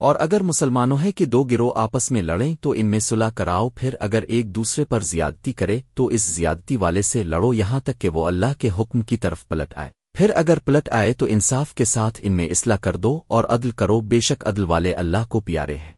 اور اگر مسلمانوں ہے کہ دو گروہ آپس میں لڑیں تو ان میں صلح کراؤ، پھر اگر ایک دوسرے پر زیادتی کرے تو اس زیادتی والے سے لڑو یہاں تک کہ وہ اللہ کے حکم کی طرف پلٹ آئے۔ پھر اگر پلٹ آئے تو انصاف کے ساتھ ان میں اصلاح کر دو اور عدل کرو، بے شک عدل والے اللہ کو پیارے ہیں۔